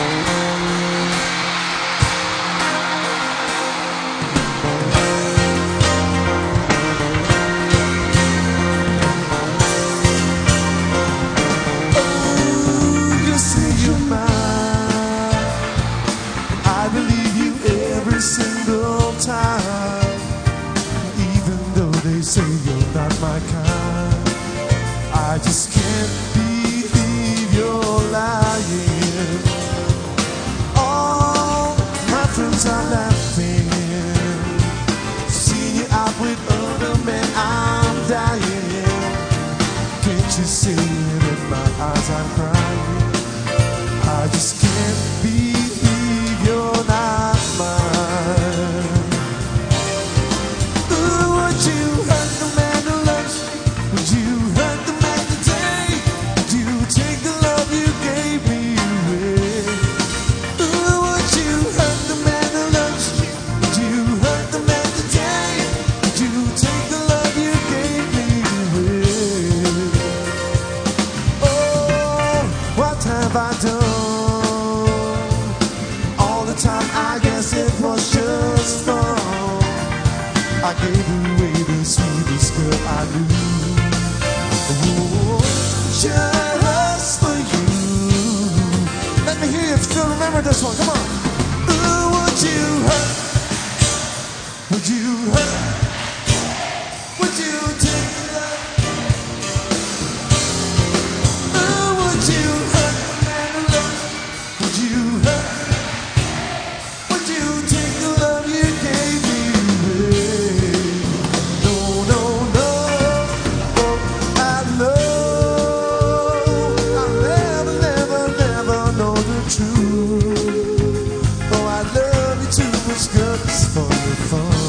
Oh, friends are laughing. See you out with other men, I'm dying. Can't you see have I done? All the time, I guess it was just fun. I gave away the sweetest girl I knew. Oh, just for you. Let me hear you if you still remember this one. Come on. Ooh, would you hurt? Would you hurt? phone.